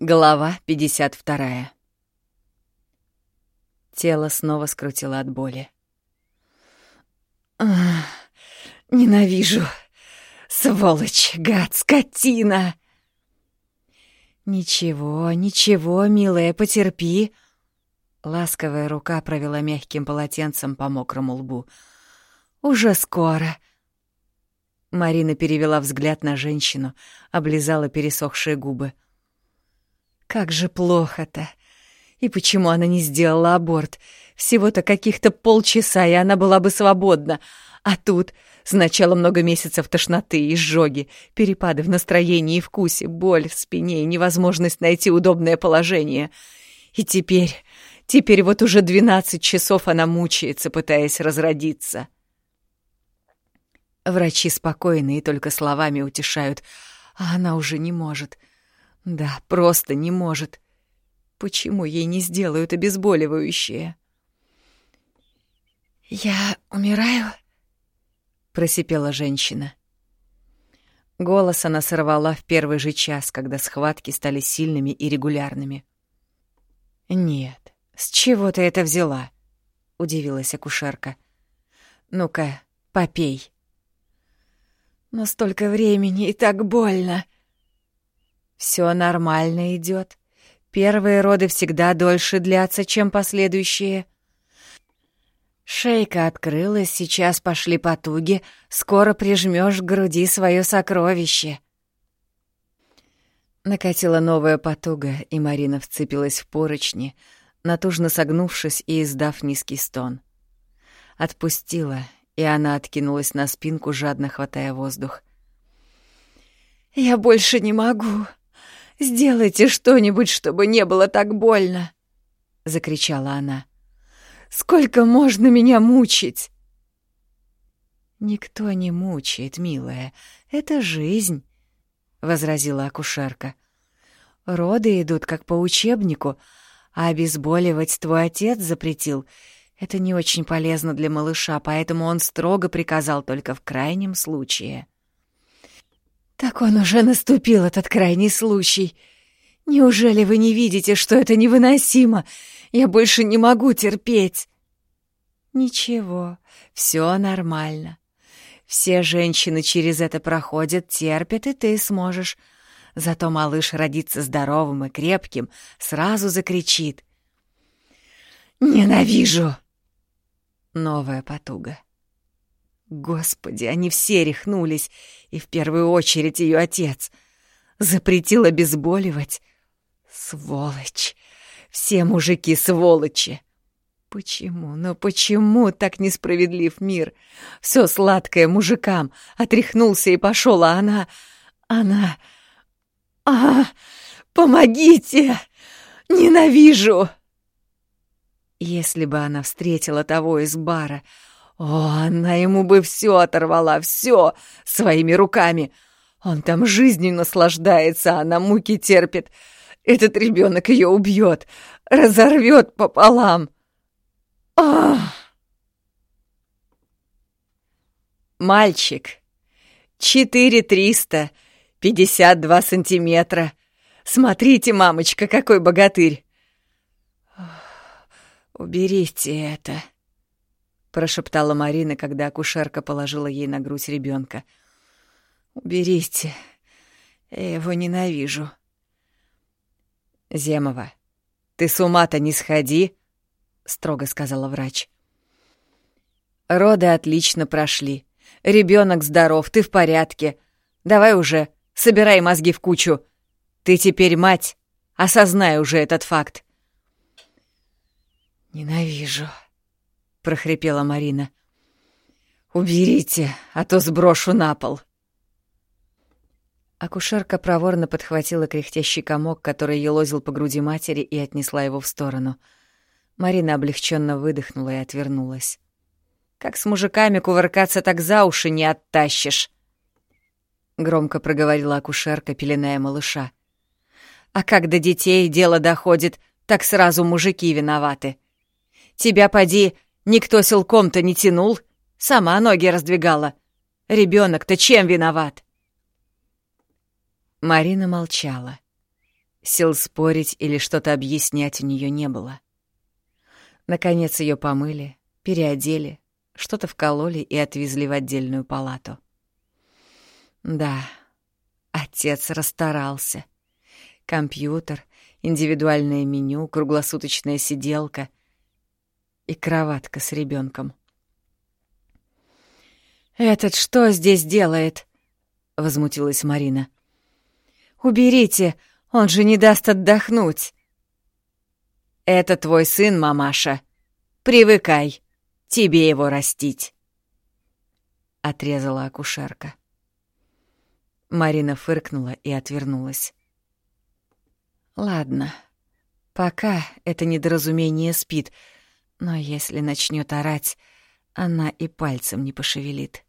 Глава 52. Тело снова скрутило от боли. «Ненавижу! Сволочь, гад, скотина!» «Ничего, ничего, милая, потерпи!» Ласковая рука провела мягким полотенцем по мокрому лбу. «Уже скоро!» Марина перевела взгляд на женщину, облизала пересохшие губы. «Как же плохо-то! И почему она не сделала аборт? Всего-то каких-то полчаса, и она была бы свободна. А тут сначала много месяцев тошноты, изжоги, перепады в настроении и вкусе, боль в спине и невозможность найти удобное положение. И теперь, теперь вот уже двенадцать часов она мучается, пытаясь разродиться. Врачи спокойны и только словами утешают, а она уже не может. Да, просто не может. Почему ей не сделают обезболивающее? «Я умираю?» — просипела женщина. Голос она сорвала в первый же час, когда схватки стали сильными и регулярными. «Нет, с чего ты это взяла?» — удивилась акушерка. «Ну-ка, попей». «Но столько времени и так больно!» «Все нормально идет. Первые роды всегда дольше длятся, чем последующие». Шейка открылась, сейчас пошли потуги, скоро прижмешь к груди свое сокровище. Накатила новая потуга, и Марина вцепилась в поручни, натужно согнувшись и издав низкий стон. Отпустила, и она откинулась на спинку, жадно хватая воздух. «Я больше не могу. Сделайте что-нибудь, чтобы не было так больно!» — закричала она. Сколько можно меня мучить?» «Никто не мучает, милая. Это жизнь», — возразила акушерка. «Роды идут как по учебнику, а обезболивать твой отец запретил. Это не очень полезно для малыша, поэтому он строго приказал только в крайнем случае». «Так он уже наступил, этот крайний случай. Неужели вы не видите, что это невыносимо? Я больше не могу терпеть. Ничего, все нормально. Все женщины через это проходят, терпят, и ты сможешь. Зато малыш родится здоровым и крепким, сразу закричит. «Ненавижу!» Новая потуга. Господи, они все рехнулись, и в первую очередь ее отец. Запретил обезболивать. Сволочь! Все мужики сволочи. Почему, но почему так несправедлив мир? Все сладкое мужикам. Отряхнулся и пошел, а она... Она... А, помогите! Ненавижу! Если бы она встретила того из бара, о, она ему бы все оторвала, все своими руками. Он там жизнью наслаждается, а она муки терпит. Этот ребенок ее убьет, разорвет пополам. Ах! Мальчик. Четыре триста, пятьдесят два сантиметра. Смотрите, мамочка, какой богатырь. «Уберите это», — прошептала Марина, когда акушерка положила ей на грудь ребенка. «Уберите. Я его ненавижу». «Земова, ты с ума-то не сходи!» — строго сказала врач. «Роды отлично прошли. Ребенок здоров, ты в порядке. Давай уже, собирай мозги в кучу. Ты теперь мать, осознай уже этот факт». «Ненавижу», — прохрипела Марина. «Уберите, а то сброшу на пол». Акушерка проворно подхватила кряхтящий комок, который елозил по груди матери, и отнесла его в сторону. Марина облегченно выдохнула и отвернулась. «Как с мужиками кувыркаться, так за уши не оттащишь!» Громко проговорила акушерка, пеленая малыша. «А как до детей дело доходит, так сразу мужики виноваты. Тебя, поди, никто силком-то не тянул, сама ноги раздвигала. Ребенок то чем виноват?» Марина молчала. Сил спорить или что-то объяснять у нее не было. Наконец ее помыли, переодели, что-то вкололи и отвезли в отдельную палату. Да, отец расстарался. Компьютер, индивидуальное меню, круглосуточная сиделка и кроватка с ребенком. «Этот что здесь делает?» — возмутилась Марина. «Уберите, он же не даст отдохнуть». «Это твой сын, мамаша. Привыкай, тебе его растить», — отрезала акушерка. Марина фыркнула и отвернулась. «Ладно, пока это недоразумение спит, но если начнет орать, она и пальцем не пошевелит».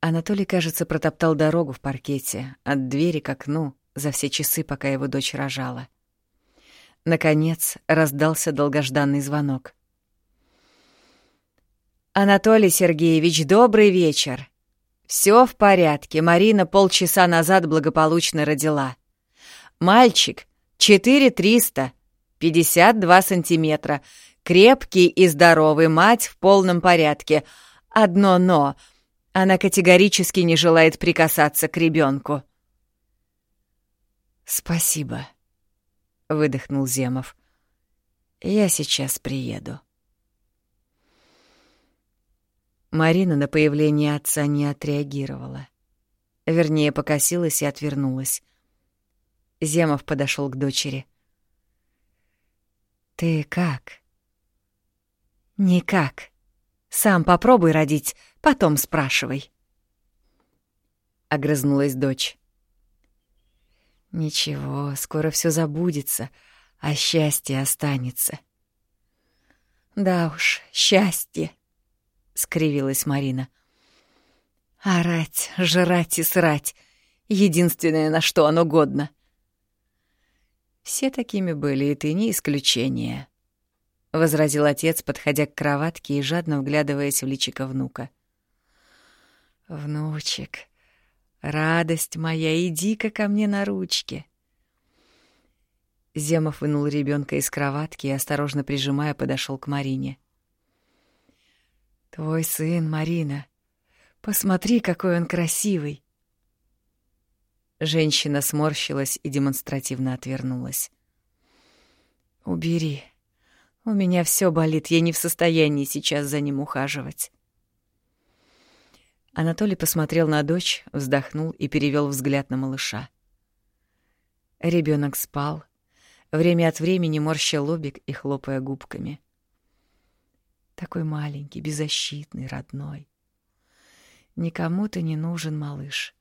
Анатолий, кажется, протоптал дорогу в паркете, от двери к окну, за все часы, пока его дочь рожала. Наконец раздался долгожданный звонок. «Анатолий Сергеевич, добрый вечер!» Все в порядке, Марина полчаса назад благополучно родила. Мальчик, 4300, 52 сантиметра, крепкий и здоровый, мать в полном порядке. Одно «но» — она категорически не желает прикасаться к ребенку. «Спасибо», — выдохнул Земов. «Я сейчас приеду». Марина на появление отца не отреагировала. Вернее, покосилась и отвернулась. Земов подошел к дочери. «Ты как?» «Никак. Сам попробуй родить, Потом спрашивай. Огрызнулась дочь. Ничего, скоро все забудется, а счастье останется. Да уж, счастье, скривилась Марина. Орать, жрать и срать — единственное, на что оно годно. Все такими были, и ты не исключение, — возразил отец, подходя к кроватке и жадно вглядываясь в личико внука. — Внучек, радость моя, иди-ка ко мне на ручки. Земов вынул ребенка из кроватки и, осторожно прижимая, подошел к Марине. Твой сын, Марина. Посмотри, какой он красивый. Женщина сморщилась и демонстративно отвернулась. Убери. У меня все болит, я не в состоянии сейчас за ним ухаживать. Анатолий посмотрел на дочь, вздохнул и перевел взгляд на малыша. Ребенок спал, время от времени морща лобик и хлопая губками. Такой маленький, беззащитный, родной. Никому ты не нужен, малыш.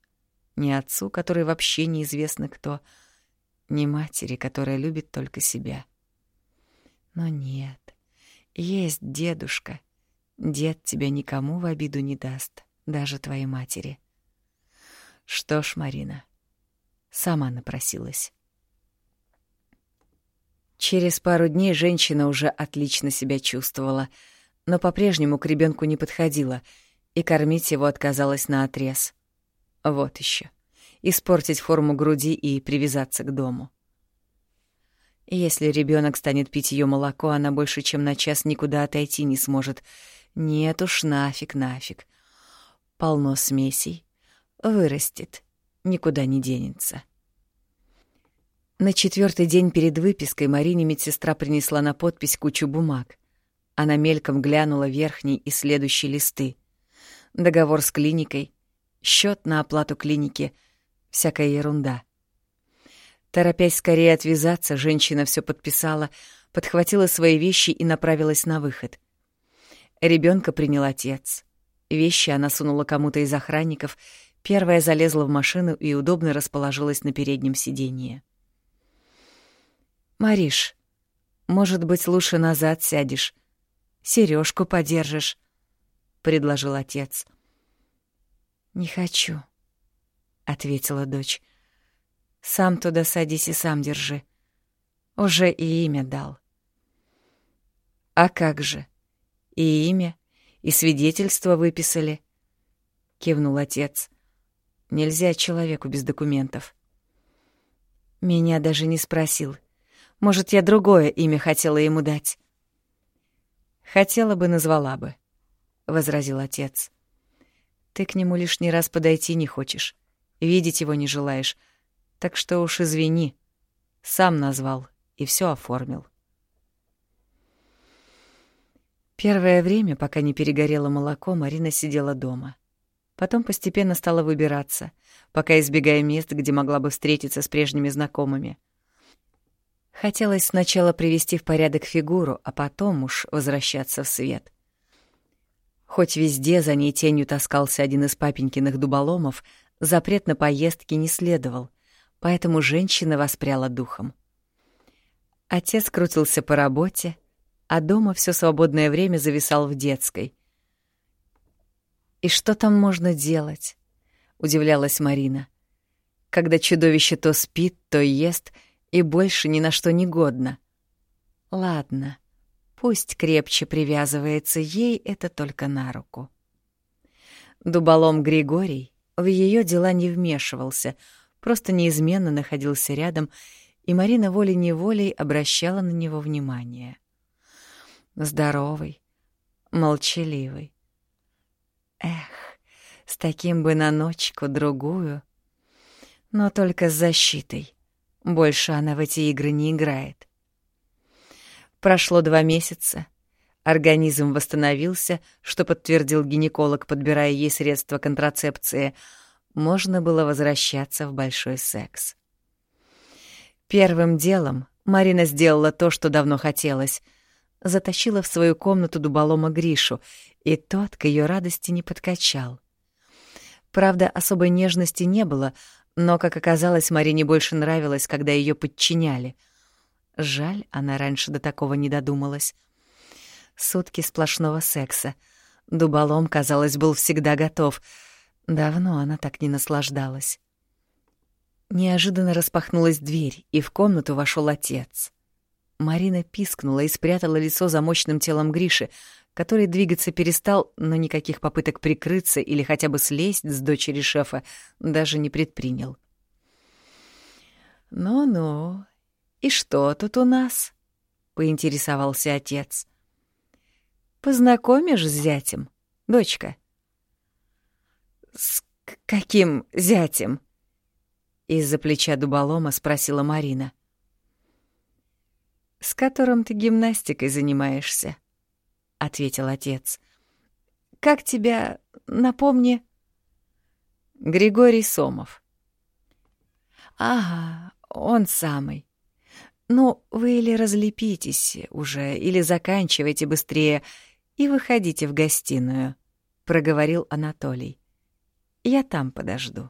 Ни отцу, который вообще неизвестно кто, ни матери, которая любит только себя. Но нет, есть дедушка. Дед тебя никому в обиду не даст даже твоей матери. Что ж, Марина, сама напросилась. Через пару дней женщина уже отлично себя чувствовала, но по-прежнему к ребенку не подходила, и кормить его отказалась на отрез. Вот еще. Испортить форму груди и привязаться к дому. Если ребенок станет пить ее молоко, она больше, чем на час никуда отойти не сможет. Нет уж, нафиг, нафиг полно смесей, вырастет, никуда не денется. На четвертый день перед выпиской Марине медсестра принесла на подпись кучу бумаг. Она мельком глянула верхний и следующие листы. Договор с клиникой, счет на оплату клиники, всякая ерунда. Торопясь скорее отвязаться, женщина все подписала, подхватила свои вещи и направилась на выход. Ребенка принял отец. Вещи она сунула кому-то из охранников, первая залезла в машину и удобно расположилась на переднем сиденье. «Мариш, может быть, лучше назад сядешь, сережку подержишь», — предложил отец. «Не хочу», — ответила дочь. «Сам туда садись и сам держи. Уже и имя дал». «А как же? И имя, и свидетельство выписали. Кивнул отец. Нельзя человеку без документов. Меня даже не спросил. Может, я другое имя хотела ему дать. Хотела бы, назвала бы, — возразил отец. Ты к нему лишний раз подойти не хочешь, видеть его не желаешь, так что уж извини. Сам назвал и все оформил. Первое время, пока не перегорело молоко, Марина сидела дома. Потом постепенно стала выбираться, пока избегая мест, где могла бы встретиться с прежними знакомыми. Хотелось сначала привести в порядок фигуру, а потом уж возвращаться в свет. Хоть везде за ней тенью таскался один из папенькиных дуболомов, запрет на поездки не следовал, поэтому женщина воспряла духом. Отец крутился по работе, а дома все свободное время зависал в детской. «И что там можно делать?» — удивлялась Марина. «Когда чудовище то спит, то ест, и больше ни на что не годно. Ладно, пусть крепче привязывается, ей это только на руку». Дуболом Григорий в ее дела не вмешивался, просто неизменно находился рядом, и Марина волей-неволей обращала на него внимание здоровый, молчаливый. Эх, с таким бы на ночку-другую. Но только с защитой. Больше она в эти игры не играет. Прошло два месяца. Организм восстановился, что подтвердил гинеколог, подбирая ей средства контрацепции. Можно было возвращаться в большой секс. Первым делом Марина сделала то, что давно хотелось — затащила в свою комнату дуболома Гришу, и тот к ее радости не подкачал. Правда, особой нежности не было, но, как оказалось, Марине больше нравилось, когда ее подчиняли. Жаль, она раньше до такого не додумалась. Сутки сплошного секса. Дуболом, казалось, был всегда готов. Давно она так не наслаждалась. Неожиданно распахнулась дверь, и в комнату вошел отец. Марина пискнула и спрятала лицо за мощным телом Гриши, который двигаться перестал, но никаких попыток прикрыться или хотя бы слезть с дочери шефа даже не предпринял. «Ну-ну, и что тут у нас?» — поинтересовался отец. «Познакомишь с зятем, дочка?» «С каким зятем?» — из-за плеча дуболома спросила Марина. — с которым ты гимнастикой занимаешься», — ответил отец. «Как тебя, напомни?» «Григорий Сомов». «Ага, он самый. Ну, вы или разлепитесь уже, или заканчивайте быстрее и выходите в гостиную», — проговорил Анатолий. «Я там подожду».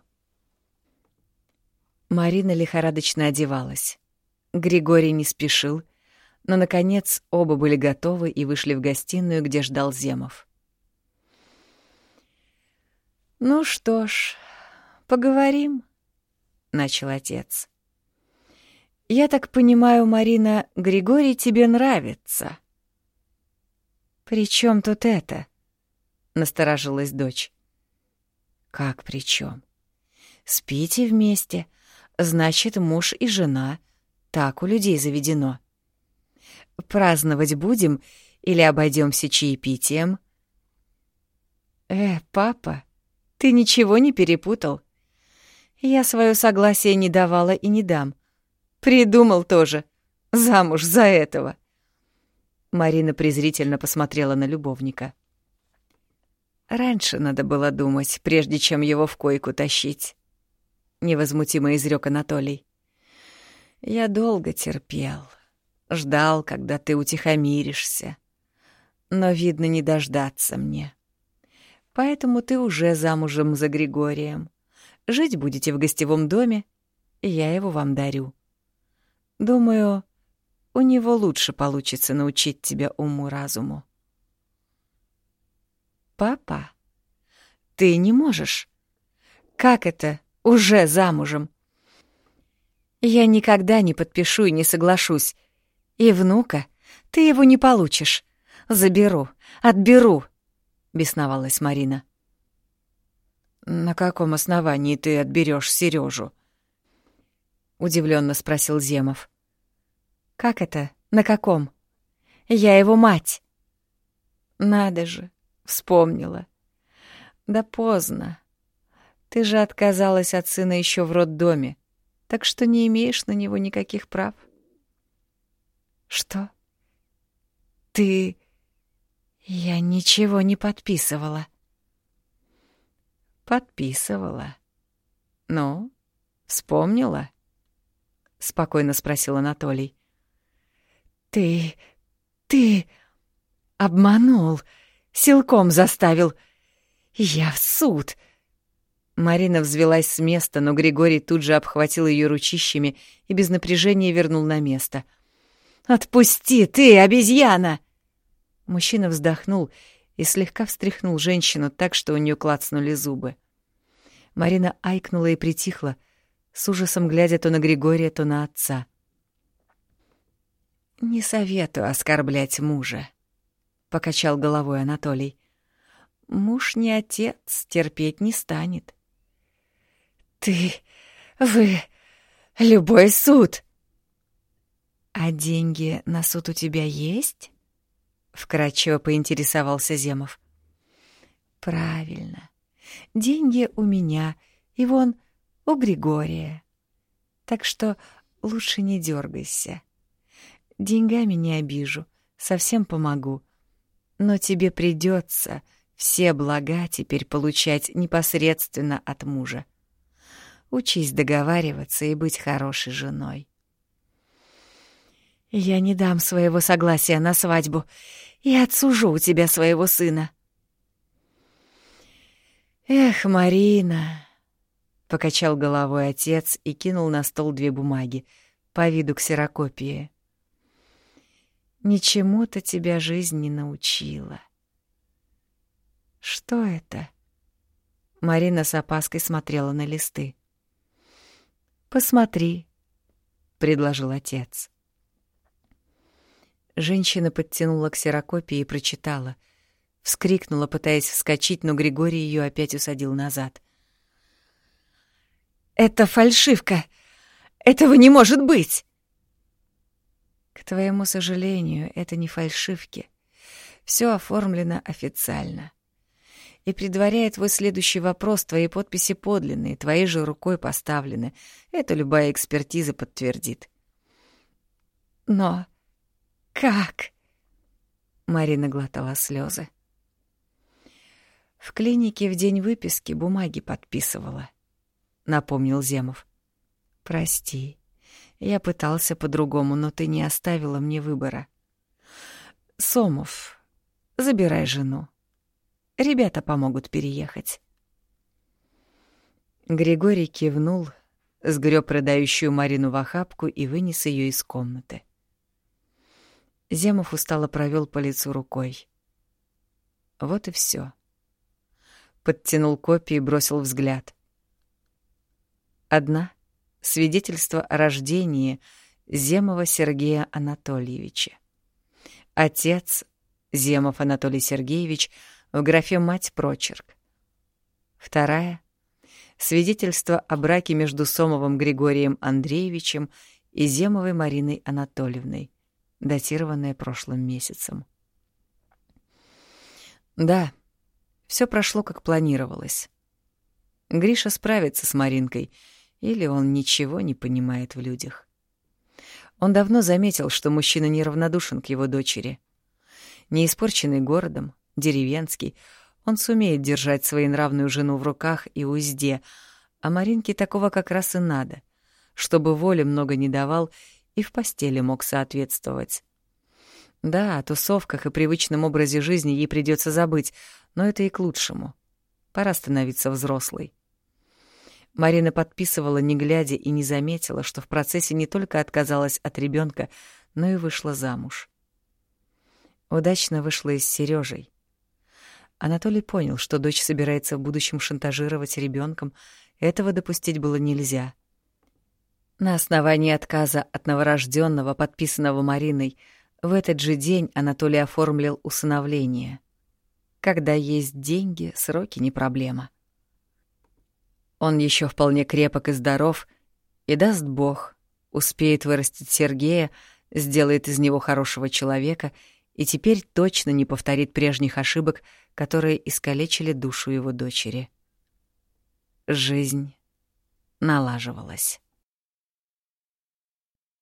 Марина лихорадочно одевалась. Григорий не спешил — но, наконец, оба были готовы и вышли в гостиную, где ждал Земов. «Ну что ж, поговорим», — начал отец. «Я так понимаю, Марина, Григорий тебе нравится». «При чем тут это?» — насторожилась дочь. «Как при чем? Спите вместе, значит, муж и жена. Так у людей заведено. Праздновать будем или обойдемся чаепитием? Э, папа, ты ничего не перепутал? Я свое согласие не давала и не дам. Придумал тоже. Замуж за этого. Марина презрительно посмотрела на любовника. Раньше надо было думать, прежде чем его в койку тащить. Невозмутимо изрек Анатолий. Я долго терпел. Ждал, когда ты утихомиришься. Но, видно, не дождаться мне. Поэтому ты уже замужем за Григорием. Жить будете в гостевом доме, я его вам дарю. Думаю, у него лучше получится научить тебя уму-разуму. Папа, ты не можешь. Как это уже замужем? Я никогда не подпишу и не соглашусь. И внука ты его не получишь. Заберу, отберу, бесновалась Марина. На каком основании ты отберешь Сережу? Удивленно спросил Земов. Как это? На каком? Я его мать. Надо же, вспомнила. Да поздно. Ты же отказалась от сына еще в роддоме, так что не имеешь на него никаких прав. Что? Ты... Я ничего не подписывала. Подписывала. Ну, вспомнила? Спокойно спросил Анатолий. Ты... ты... обманул, силком заставил. Я в суд. Марина взвелась с места, но Григорий тут же обхватил ее ручищами и без напряжения вернул на место. «Отпусти, ты, обезьяна!» Мужчина вздохнул и слегка встряхнул женщину так, что у нее клацнули зубы. Марина айкнула и притихла, с ужасом глядя то на Григория, то на отца. «Не советую оскорблять мужа», — покачал головой Анатолий. «Муж не отец, терпеть не станет». «Ты... вы... любой суд!» «А деньги на суд у тебя есть?» — вкратчиво поинтересовался Земов. «Правильно. Деньги у меня, и вон у Григория. Так что лучше не дергайся. Деньгами не обижу, совсем помогу. Но тебе придется все блага теперь получать непосредственно от мужа. Учись договариваться и быть хорошей женой. Я не дам своего согласия на свадьбу и отсужу у тебя своего сына. Эх, Марина, покачал головой отец и кинул на стол две бумаги по виду ксерокопии. Ничему-то тебя жизнь не научила. Что это? Марина с опаской смотрела на листы. Посмотри, предложил отец. Женщина подтянула ксерокопии и прочитала. Вскрикнула, пытаясь вскочить, но Григорий ее опять усадил назад. «Это фальшивка! Этого не может быть!» «К твоему сожалению, это не фальшивки. Все оформлено официально. И предваряя твой следующий вопрос, твои подписи подлинные, твоей же рукой поставлены. Это любая экспертиза подтвердит. Но как? Марина глотала слезы. В клинике в день выписки бумаги подписывала, напомнил Земов. Прости. Я пытался по-другому, но ты не оставила мне выбора. Сомов, забирай жену. Ребята помогут переехать. Григорий кивнул, сгреб рыдающую Марину в охапку и вынес ее из комнаты. Земов устало провел по лицу рукой. Вот и все. Подтянул копии и бросил взгляд. Одна — свидетельство о рождении Земова Сергея Анатольевича. Отец Земов Анатолий Сергеевич в графе «Мать» прочерк. Вторая — свидетельство о браке между Сомовым Григорием Андреевичем и Земовой Мариной Анатольевной датированное прошлым месяцем. Да, все прошло как планировалось. Гриша справится с Маринкой, или он ничего не понимает в людях. Он давно заметил, что мужчина неравнодушен к его дочери. Не испорченный городом, деревенский, он сумеет держать своенравную жену в руках и узде, а Маринке такого как раз и надо, чтобы воли много не давал и в постели мог соответствовать. Да, о тусовках и привычном образе жизни ей придется забыть, но это и к лучшему. Пора становиться взрослой. Марина подписывала, не глядя, и не заметила, что в процессе не только отказалась от ребенка, но и вышла замуж. Удачно вышла и с Сережей. Анатолий понял, что дочь собирается в будущем шантажировать ребенком. Этого допустить было нельзя. На основании отказа от новорожденного, подписанного Мариной, в этот же день Анатолий оформил усыновление. Когда есть деньги, сроки не проблема. Он еще вполне крепок и здоров, и даст Бог, успеет вырастить Сергея, сделает из него хорошего человека и теперь точно не повторит прежних ошибок, которые искалечили душу его дочери. Жизнь налаживалась.